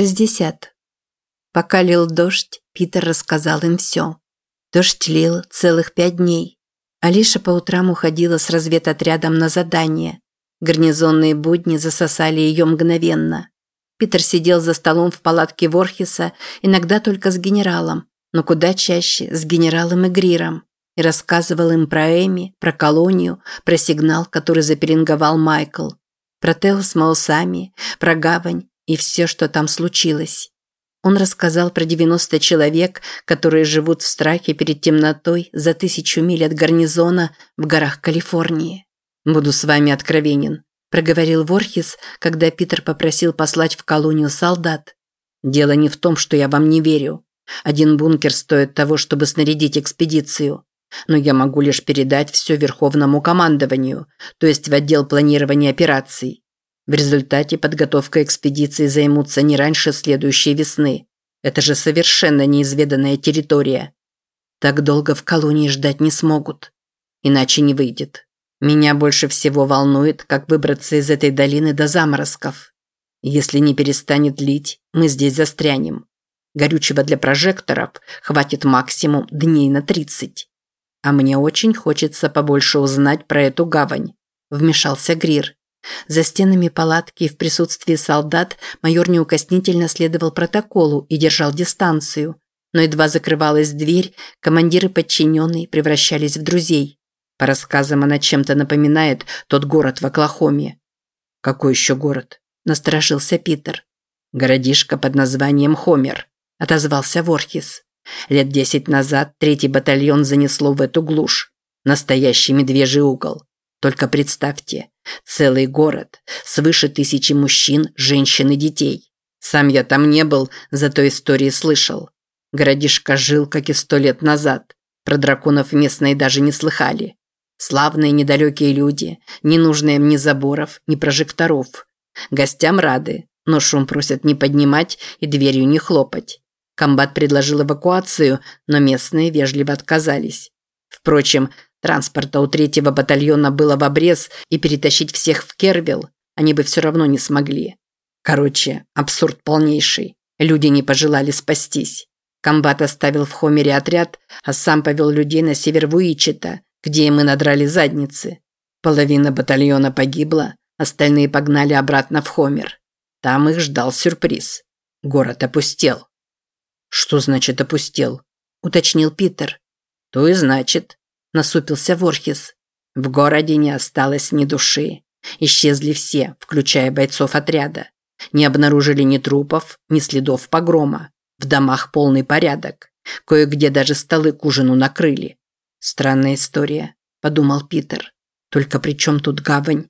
60. Пока лил дождь, Питер рассказал им все. Дождь лил целых пять дней. Алиша по утрам уходила с разведотрядом на задание. Гарнизонные будни засосали ее мгновенно. Питер сидел за столом в палатке Ворхиса, иногда только с генералом, но куда чаще с генералом Игриром, и рассказывал им про Эми, про колонию, про сигнал, который заперинговал Майкл, про Тео с Маусами, про гавань, и все, что там случилось. Он рассказал про 90 человек, которые живут в страхе перед темнотой за тысячу миль от гарнизона в горах Калифорнии. «Буду с вами откровенен», – проговорил Ворхис, когда Питер попросил послать в колонию солдат. «Дело не в том, что я вам не верю. Один бункер стоит того, чтобы снарядить экспедицию. Но я могу лишь передать все Верховному командованию, то есть в отдел планирования операций. В результате подготовкой экспедиции займутся не раньше следующей весны. Это же совершенно неизведанная территория. Так долго в колонии ждать не смогут. Иначе не выйдет. Меня больше всего волнует, как выбраться из этой долины до заморозков. Если не перестанет лить, мы здесь застрянем. Горючего для прожекторов хватит максимум дней на 30. А мне очень хочется побольше узнать про эту гавань, вмешался Грир. За стенами палатки в присутствии солдат майор неукоснительно следовал протоколу и держал дистанцию. Но едва закрывалась дверь, командиры подчиненные превращались в друзей. По рассказам она чем-то напоминает тот город в Оклахоме. «Какой еще город?» – насторожился Питер. «Городишко под названием Хомер», – отозвался Ворхис. «Лет десять назад третий батальон занесло в эту глушь. Настоящий медвежий угол. Только представьте, целый город, свыше тысячи мужчин, женщин и детей. Сам я там не был, зато истории слышал. Городишко жил, как и сто лет назад. Про драконов местные даже не слыхали. Славные недалекие люди, не нужные им ни заборов, ни прожекторов. Гостям рады, но шум просят не поднимать и дверью не хлопать. Комбат предложил эвакуацию, но местные вежливо отказались. Впрочем, Транспорта у третьего батальона было в обрез, и перетащить всех в Кервилл они бы все равно не смогли. Короче, абсурд полнейший. Люди не пожелали спастись. Комбат оставил в Хомере отряд, а сам повел людей на север Вуичета, где мы надрали задницы. Половина батальона погибла, остальные погнали обратно в Хомер. Там их ждал сюрприз. Город опустел. «Что значит опустел?» – уточнил Питер. «То и значит насупился Ворхис. В городе не осталось ни души. Исчезли все, включая бойцов отряда. Не обнаружили ни трупов, ни следов погрома. В домах полный порядок. Кое-где даже столы к ужину накрыли. Странная история, подумал Питер. Только при чем тут гавань?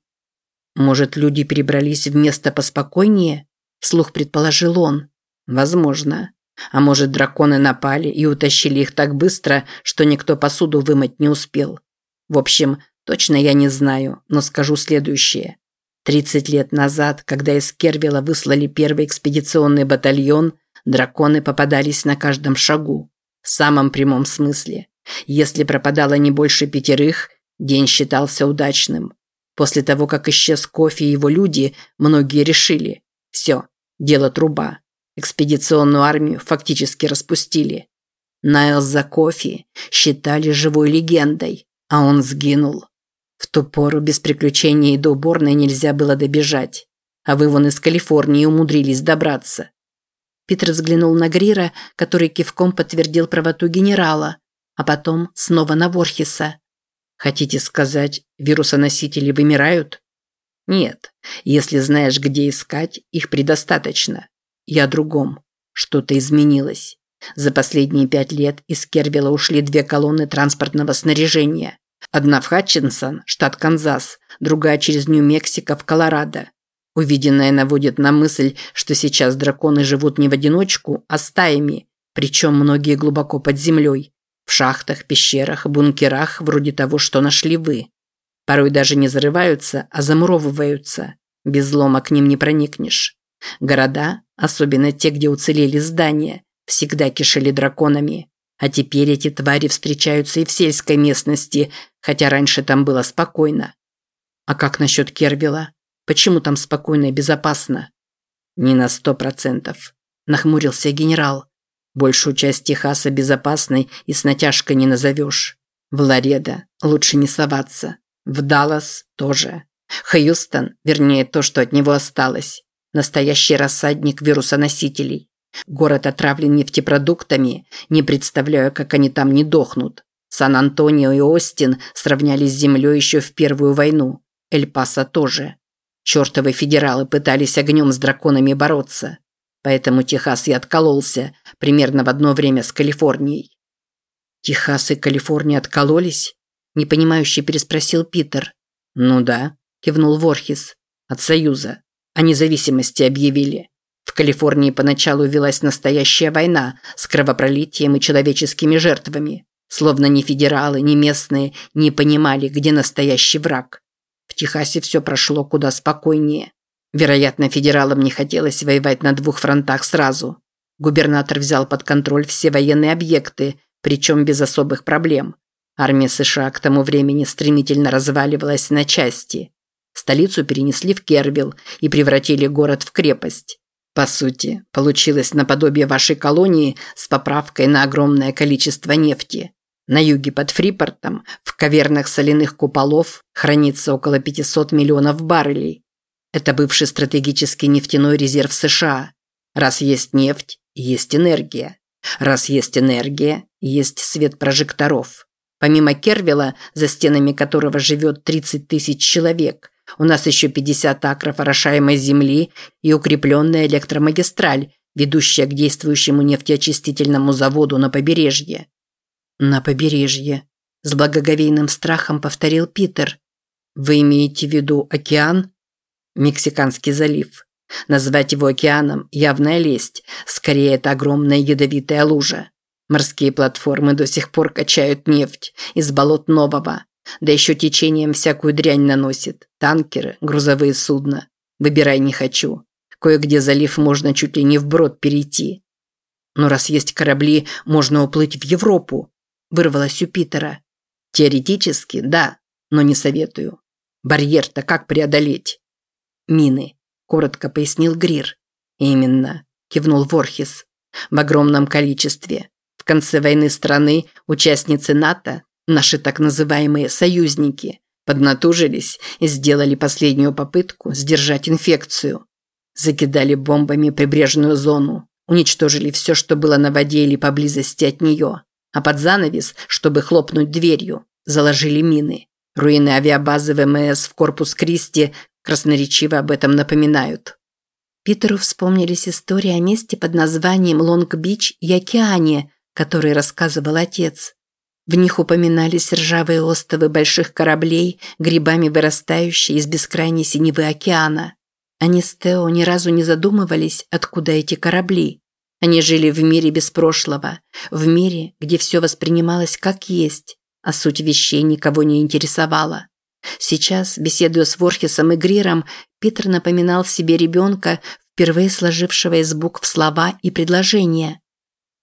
Может, люди перебрались в место поспокойнее? Вслух предположил он. Возможно. А может, драконы напали и утащили их так быстро, что никто посуду вымыть не успел. В общем, точно я не знаю, но скажу следующее. 30 лет назад, когда из Кервила выслали первый экспедиционный батальон, драконы попадались на каждом шагу. В самом прямом смысле. Если пропадало не больше пятерых, день считался удачным. После того, как исчез кофе и его люди, многие решили – все, дело труба. Экспедиционную армию фактически распустили. Найлс за кофе считали живой легендой, а он сгинул. В ту пору без приключений до уборной нельзя было добежать, а вы вон из Калифорнии умудрились добраться. Питер взглянул на Грира, который кивком подтвердил правоту генерала, а потом снова на Ворхиса. Хотите сказать, вирусоносители вымирают? Нет, если знаешь, где искать, их предостаточно. Я о другом. Что-то изменилось. За последние пять лет из Кервилла ушли две колонны транспортного снаряжения. Одна в Хатчинсон, штат Канзас, другая через Нью-Мексико в Колорадо. Увиденное наводит на мысль, что сейчас драконы живут не в одиночку, а стаями, причем многие глубоко под землей. В шахтах, пещерах, бункерах, вроде того, что нашли вы. Порой даже не зарываются, а замуровываются. Без злома к ним не проникнешь. Города, особенно те, где уцелели здания, всегда кишели драконами. А теперь эти твари встречаются и в сельской местности, хотя раньше там было спокойно. А как насчет Кервила? Почему там спокойно и безопасно? Не на сто процентов. нахмурился генерал. Большую часть Техаса безопасной и с натяжкой не назовешь. В Ларедо лучше не соваться. В Даллас тоже. Хьюстон, вернее то, что от него осталось. Настоящий рассадник вирусоносителей. Город отравлен нефтепродуктами, не представляю, как они там не дохнут. Сан-Антонио и Остин сравнялись с землей еще в Первую войну. Эль-Пасо тоже. Чертовы федералы пытались огнем с драконами бороться. Поэтому Техас и откололся, примерно в одно время с Калифорнией. «Техас и Калифорния откололись?» – непонимающе переспросил Питер. «Ну да», – кивнул Ворхис. «От Союза. О независимости объявили. В Калифорнии поначалу велась настоящая война с кровопролитием и человеческими жертвами. Словно ни федералы, ни местные не понимали, где настоящий враг. В Техасе все прошло куда спокойнее. Вероятно, федералам не хотелось воевать на двух фронтах сразу. Губернатор взял под контроль все военные объекты, причем без особых проблем. Армия США к тому времени стремительно разваливалась на части. Столицу перенесли в Кервилл и превратили город в крепость. По сути, получилось наподобие вашей колонии с поправкой на огромное количество нефти. На юге под Фрипортом в кавернах соляных куполов хранится около 500 миллионов баррелей. Это бывший стратегический нефтяной резерв США. Раз есть нефть, есть энергия. Раз есть энергия, есть свет прожекторов. Помимо Кервилла, за стенами которого живет 30 тысяч человек, у нас еще 50 акров орошаемой земли и укрепленная электромагистраль, ведущая к действующему нефтеочистительному заводу на побережье. На побережье. С благоговейным страхом повторил Питер. Вы имеете в виду океан? Мексиканский залив. Назвать его океаном – явная лесть. Скорее, это огромная ядовитая лужа. Морские платформы до сих пор качают нефть из болот нового. Да еще течением всякую дрянь наносит. Танкеры, грузовые судна. Выбирай не хочу. Кое-где залив можно чуть ли не вброд перейти. Но раз есть корабли, можно уплыть в Европу. Вырвалось у Питера. Теоретически, да, но не советую. Барьер-то как преодолеть? Мины, коротко пояснил Грир. Именно, кивнул Ворхис. В огромном количестве. В конце войны страны, участницы НАТО, Наши так называемые союзники поднатужились и сделали последнюю попытку сдержать инфекцию. Закидали бомбами прибрежную зону, уничтожили все, что было на воде или поблизости от нее. А под занавес, чтобы хлопнуть дверью, заложили мины. Руины авиабазы ВМС в Корпус Кристи красноречиво об этом напоминают. Питеру вспомнились истории о месте под названием Лонг-Бич и океане, который рассказывал отец. В них упоминались ржавые остовы больших кораблей, грибами вырастающие из бескрайней синевы океана. Они с Тео ни разу не задумывались, откуда эти корабли. Они жили в мире без прошлого, в мире, где все воспринималось как есть, а суть вещей никого не интересовала. Сейчас, беседуя с Ворхисом и Гриром, Питер напоминал себе ребенка, впервые сложившего из букв слова и предложения.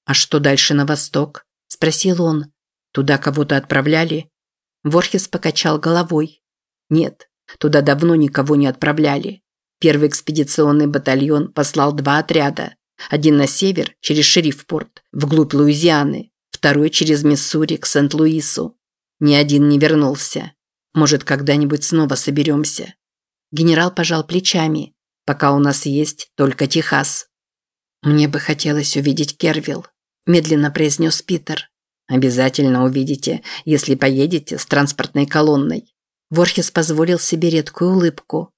«А что дальше на восток?» – спросил он. Туда кого-то отправляли? Ворхес покачал головой. Нет, туда давно никого не отправляли. Первый экспедиционный батальон послал два отряда. Один на север, через Шерифпорт, вглубь Луизианы, второй через Миссури к Сент-Луису. Ни один не вернулся. Может, когда-нибудь снова соберемся. Генерал пожал плечами. Пока у нас есть только Техас. Мне бы хотелось увидеть Кервилл, медленно произнес Питер. Обязательно увидите, если поедете с транспортной колонной. Ворхес позволил себе редкую улыбку.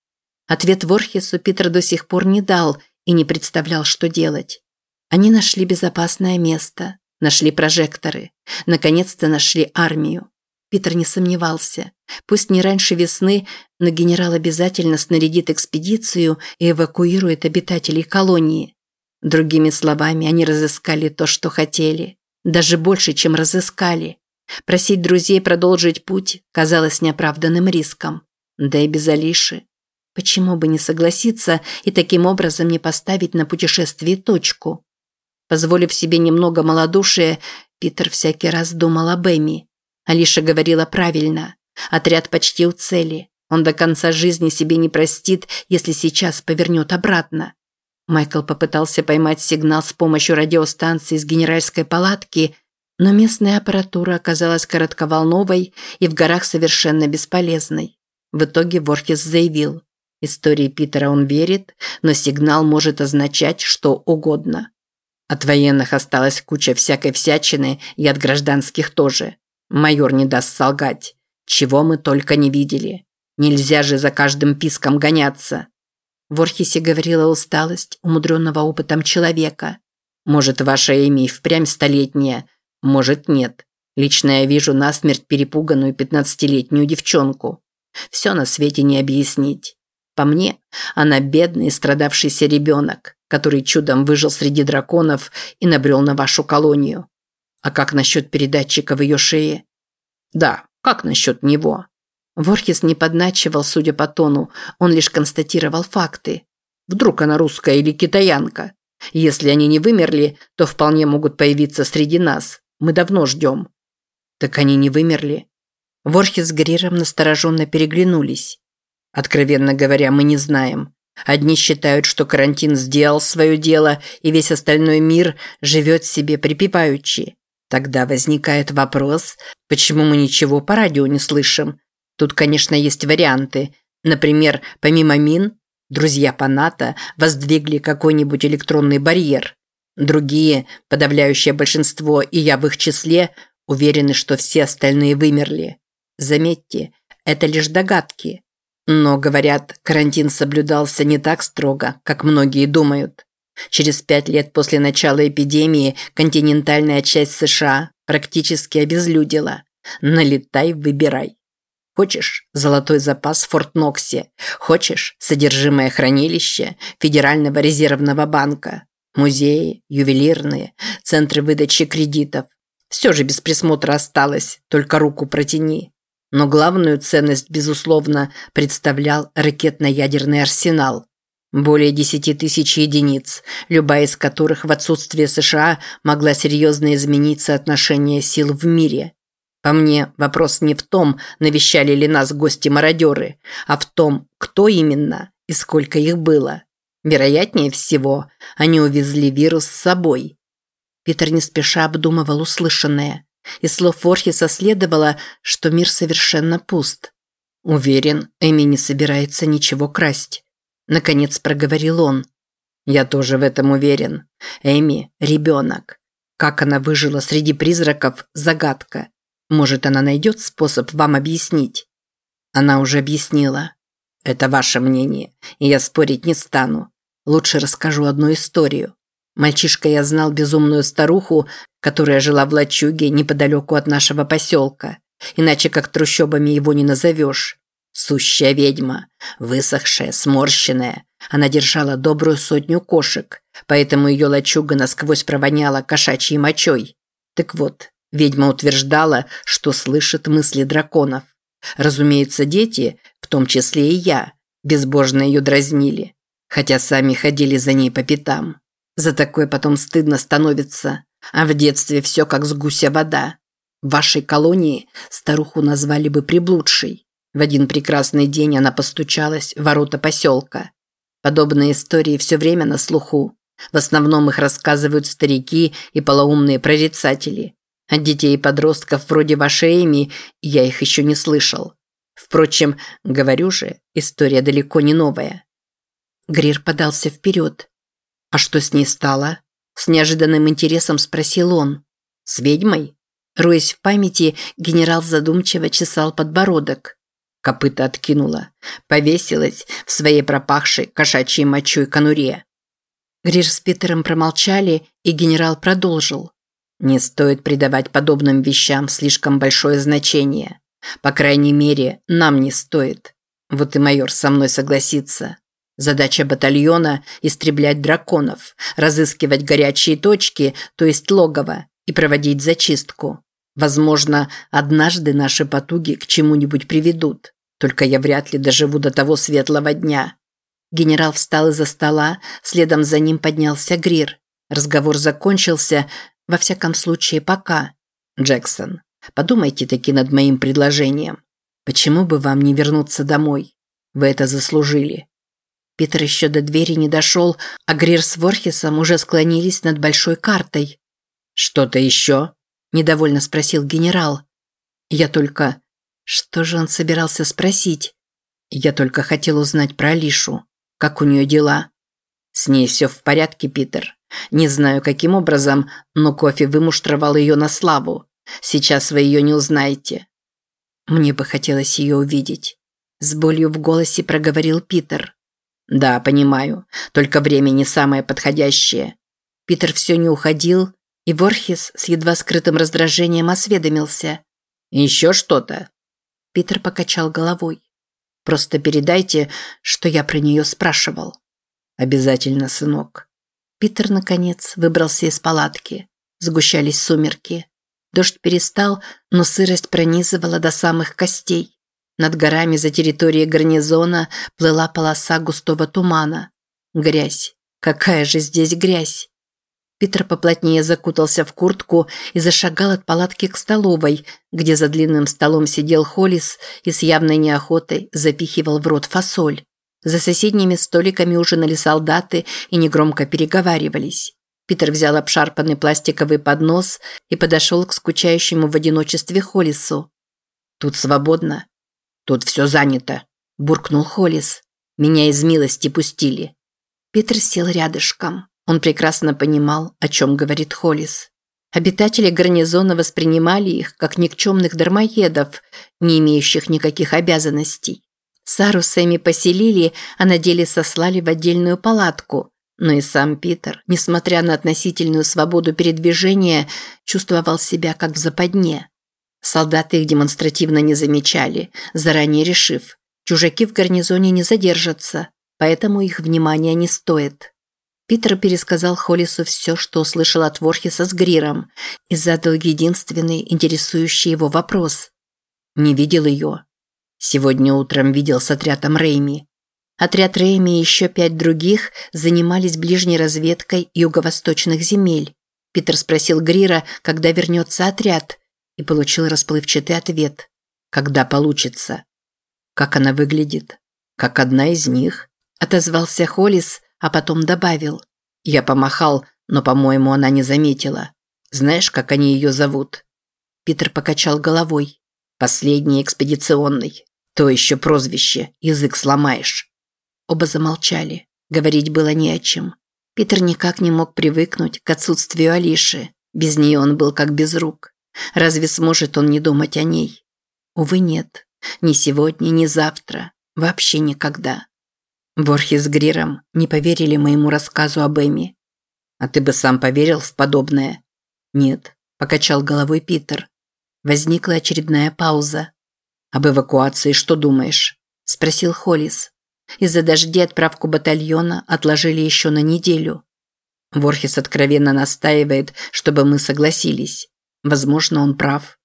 Ответ Ворхесу Питер до сих пор не дал и не представлял, что делать. Они нашли безопасное место, нашли прожекторы, наконец-то нашли армию. Питер не сомневался. Пусть не раньше весны, но генерал обязательно снарядит экспедицию и эвакуирует обитателей колонии. Другими словами, они разыскали то, что хотели. Даже больше, чем разыскали. Просить друзей продолжить путь казалось неоправданным риском. Да и без Алиши. Почему бы не согласиться и таким образом не поставить на путешествие точку? Позволив себе немного малодушия, Питер всякий раз думал об Эми. Алиша говорила правильно. Отряд почти у цели. Он до конца жизни себе не простит, если сейчас повернет обратно. Майкл попытался поймать сигнал с помощью радиостанции из генеральской палатки, но местная аппаратура оказалась коротковолновой и в горах совершенно бесполезной. В итоге Ворхес заявил, истории Питера он верит, но сигнал может означать что угодно. От военных осталась куча всякой всячины и от гражданских тоже. Майор не даст солгать. Чего мы только не видели. Нельзя же за каждым писком гоняться. В Орхисе говорила усталость умудренного опытом человека. Может, ваша Эми впрямь столетняя, может, нет. Лично я вижу насмерть перепуганную пятнадцатилетнюю девчонку. Все на свете не объяснить. По мне, она бедный страдавшийся ребенок, который чудом выжил среди драконов и набрел на вашу колонию. А как насчет передатчика в ее шее? Да, как насчет него? Ворхис не подначивал, судя по тону, он лишь констатировал факты. Вдруг она русская или китаянка? Если они не вымерли, то вполне могут появиться среди нас. Мы давно ждем. Так они не вымерли. Ворхис с Гриром настороженно переглянулись. Откровенно говоря, мы не знаем. Одни считают, что карантин сделал свое дело, и весь остальной мир живет себе припеваючи. Тогда возникает вопрос, почему мы ничего по радио не слышим. Тут, конечно, есть варианты. Например, помимо мин, друзья по НАТО воздвигли какой-нибудь электронный барьер. Другие, подавляющее большинство, и я в их числе, уверены, что все остальные вымерли. Заметьте, это лишь догадки. Но, говорят, карантин соблюдался не так строго, как многие думают. Через пять лет после начала эпидемии континентальная часть США практически обезлюдила. Налетай, выбирай. Хочешь – золотой запас в Форт Ноксе. Хочешь – содержимое хранилища Федерального резервного банка. Музеи, ювелирные, центры выдачи кредитов. Все же без присмотра осталось, только руку протяни. Но главную ценность, безусловно, представлял ракетно-ядерный арсенал. Более 10 тысяч единиц, любая из которых в отсутствие США могла серьезно изменить соотношение сил в мире. По мне, вопрос не в том, навещали ли нас гости-мародеры, а в том, кто именно и сколько их было. Вероятнее всего, они увезли вирус с собой. Питер не спеша обдумывал услышанное. Из слов Форхиса следовало, что мир совершенно пуст. Уверен, Эми не собирается ничего красть. Наконец проговорил он. Я тоже в этом уверен. Эми – ребенок. Как она выжила среди призраков – загадка. Может, она найдет способ вам объяснить? Она уже объяснила. Это ваше мнение, и я спорить не стану. Лучше расскажу одну историю. Мальчишка я знал безумную старуху, которая жила в лачуге неподалеку от нашего поселка. Иначе как трущобами его не назовешь. Сущая ведьма, высохшая, сморщенная. Она держала добрую сотню кошек, поэтому ее лачуга насквозь провоняла кошачьей мочой. Так вот, ведьма утверждала, что слышит мысли драконов. Разумеется, дети, в том числе и я, безбожно ее дразнили, хотя сами ходили за ней по пятам. За такое потом стыдно становится. А в детстве все как с гуся вода. В вашей колонии старуху назвали бы приблудшей. В один прекрасный день она постучалась в ворота поселка. Подобные истории все время на слуху. В основном их рассказывают старики и полоумные прорицатели. От детей и подростков вроде вашей Эми я их еще не слышал. Впрочем, говорю же, история далеко не новая. Грир подался вперед. «А что с ней стало?» С неожиданным интересом спросил он. «С ведьмой?» Роясь в памяти, генерал задумчиво чесал подбородок. Копыта откинула. Повесилась в своей пропахшей кошачьей мочой конуре. Гриш с Питером промолчали, и генерал продолжил. «Не стоит придавать подобным вещам слишком большое значение. По крайней мере, нам не стоит. Вот и майор со мной согласится. Задача батальона – истреблять драконов, разыскивать горячие точки, то есть логово, и проводить зачистку. Возможно, однажды наши потуги к чему-нибудь приведут. Только я вряд ли доживу до того светлого дня. Генерал встал из-за стола, следом за ним поднялся Грир. Разговор закончился, во всяком случае, пока. Джексон, подумайте таки над моим предложением. Почему бы вам не вернуться домой? Вы это заслужили. Питер еще до двери не дошел, а Грир с Ворхисом уже склонились над большой картой. «Что-то еще?» – недовольно спросил генерал. Я только... Что же он собирался спросить? Я только хотел узнать про Алишу. Как у нее дела? С ней все в порядке, Питер. Не знаю, каким образом, но кофе вымуштровал ее на славу. Сейчас вы ее не узнаете. Мне бы хотелось ее увидеть. С болью в голосе проговорил Питер. Да, понимаю. Только время не самое подходящее. Питер все не уходил, и Ворхис с едва скрытым раздражением осведомился. Еще что-то? Питер покачал головой. Просто передайте, что я про нее спрашивал. Обязательно, сынок. Питер, наконец, выбрался из палатки. Сгущались сумерки. Дождь перестал, но сырость пронизывала до самых костей. Над горами за территорией гарнизона плыла полоса густого тумана. Грязь. Какая же здесь грязь? Питер поплотнее закутался в куртку и зашагал от палатки к столовой, где за длинным столом сидел Холлис и с явной неохотой запихивал в рот фасоль. За соседними столиками ужинали солдаты и негромко переговаривались. Питер взял обшарпанный пластиковый поднос и подошел к скучающему в одиночестве Холлису. «Тут свободно?» «Тут все занято», – буркнул Холлис. «Меня из милости пустили». Питер сел рядышком. Он прекрасно понимал, о чем говорит Холлис. Обитатели гарнизона воспринимали их как никчемных дармоедов, не имеющих никаких обязанностей. Сару Сэмми поселили, а на деле сослали в отдельную палатку. Но и сам Питер, несмотря на относительную свободу передвижения, чувствовал себя как в западне. Солдаты их демонстративно не замечали, заранее решив, чужаки в гарнизоне не задержатся, поэтому их внимания не стоит. Питер пересказал Холлису все, что услышал от Ворхиса с Гриром, и задал единственный интересующий его вопрос. «Не видел ее?» «Сегодня утром видел с отрядом Рейми». Отряд Рейми и еще пять других занимались ближней разведкой юго-восточных земель. Питер спросил Грира, когда вернется отряд, и получил расплывчатый ответ. «Когда получится?» «Как она выглядит?» «Как одна из них», – отозвался Холлис, а потом добавил. Я помахал, но, по-моему, она не заметила. Знаешь, как они ее зовут? Питер покачал головой. Последний экспедиционный. То еще прозвище. Язык сломаешь. Оба замолчали. Говорить было не о чем. Питер никак не мог привыкнуть к отсутствию Алиши. Без нее он был как без рук. Разве сможет он не думать о ней? Увы, нет. Ни сегодня, ни завтра. Вообще никогда. Ворхи с Гриром не поверили моему рассказу об Эми. А ты бы сам поверил в подобное? Нет, покачал головой Питер. Возникла очередная пауза. Об эвакуации что думаешь? Спросил Холлис. Из-за дождей отправку батальона отложили еще на неделю. Ворхис откровенно настаивает, чтобы мы согласились. Возможно, он прав.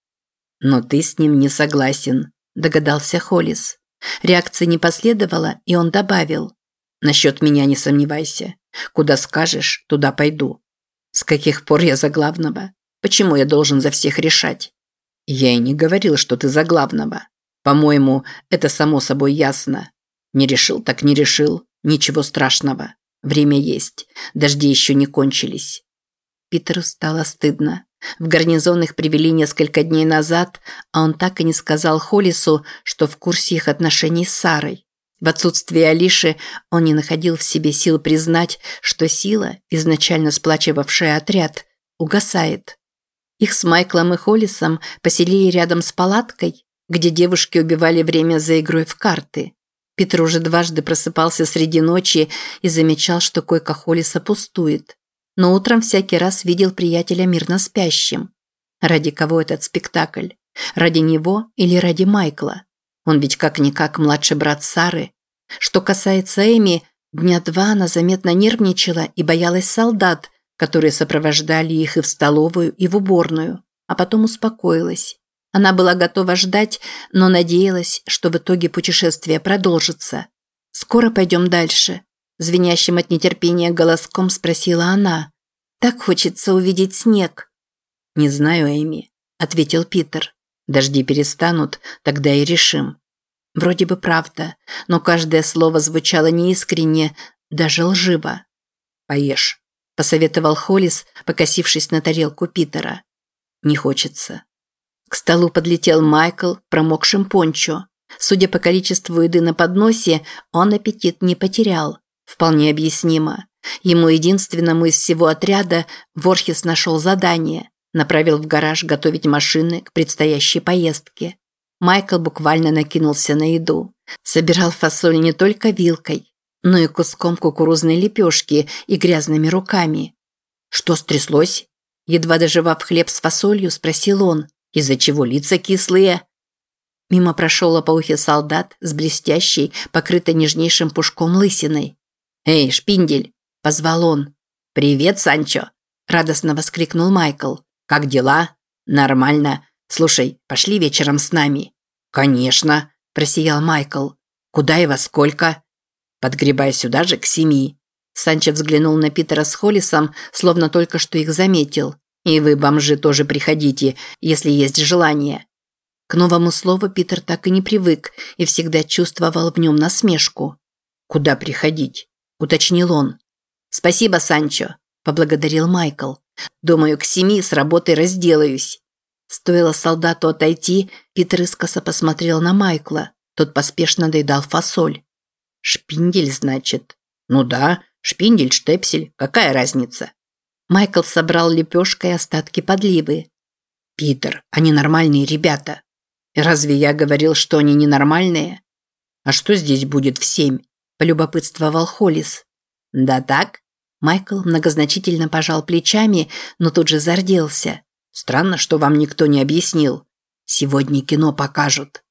Но ты с ним не согласен, догадался Холлис. Реакции не последовало, и он добавил. «Насчет меня не сомневайся. Куда скажешь, туда пойду. С каких пор я за главного? Почему я должен за всех решать?» «Я и не говорил, что ты за главного. По-моему, это само собой ясно. Не решил, так не решил. Ничего страшного. Время есть. Дожди еще не кончились». Питеру стало стыдно. В гарнизон их привели несколько дней назад, а он так и не сказал Холлису, что в курсе их отношений с Сарой. В отсутствие Алиши он не находил в себе сил признать, что сила, изначально сплачивавшая отряд, угасает. Их с Майклом и Холлисом поселили рядом с палаткой, где девушки убивали время за игрой в карты. Питер уже дважды просыпался среди ночи и замечал, что койка Холлиса пустует но утром всякий раз видел приятеля мирно спящим. Ради кого этот спектакль? Ради него или ради Майкла? Он ведь как-никак младший брат Сары. Что касается Эми, дня два она заметно нервничала и боялась солдат, которые сопровождали их и в столовую, и в уборную, а потом успокоилась. Она была готова ждать, но надеялась, что в итоге путешествие продолжится. «Скоро пойдем дальше», Звенящим от нетерпения голоском спросила она. «Так хочется увидеть снег». «Не знаю, Эми», – ответил Питер. «Дожди перестанут, тогда и решим». Вроде бы правда, но каждое слово звучало неискренне, даже лживо. «Поешь», – посоветовал Холлис, покосившись на тарелку Питера. «Не хочется». К столу подлетел Майкл, промокшим пончо. Судя по количеству еды на подносе, он аппетит не потерял. Вполне объяснимо. Ему единственному из всего отряда Ворхис нашел задание. Направил в гараж готовить машины к предстоящей поездке. Майкл буквально накинулся на еду. Собирал фасоль не только вилкой, но и куском кукурузной лепешки и грязными руками. «Что стряслось?» Едва доживав хлеб с фасолью, спросил он, из-за чего лица кислые. Мимо прошел опоухий солдат с блестящей, покрытой нежнейшим пушком лысиной. «Эй, шпиндель!» – позвал он. «Привет, Санчо!» – радостно воскликнул Майкл. «Как дела?» «Нормально. Слушай, пошли вечером с нами». «Конечно!» – просиял Майкл. «Куда и во сколько?» «Подгребай сюда же, к семи». Санчо взглянул на Питера с Холлисом, словно только что их заметил. «И вы, бомжи, тоже приходите, если есть желание». К новому слову Питер так и не привык и всегда чувствовал в нем насмешку. «Куда приходить?» – уточнил он. «Спасибо, Санчо», – поблагодарил Майкл. «Думаю, к семи с работой разделаюсь». Стоило солдату отойти, Питер искоса посмотрел на Майкла. Тот поспешно доедал фасоль. «Шпиндель, значит?» «Ну да, шпиндель, штепсель, какая разница?» Майкл собрал лепешкой остатки подливы. «Питер, они нормальные ребята». «Разве я говорил, что они ненормальные?» «А что здесь будет в семь?» – полюбопытствовал Холлис. «Да так?» Майкл многозначительно пожал плечами, но тут же зарделся. Странно, что вам никто не объяснил. Сегодня кино покажут.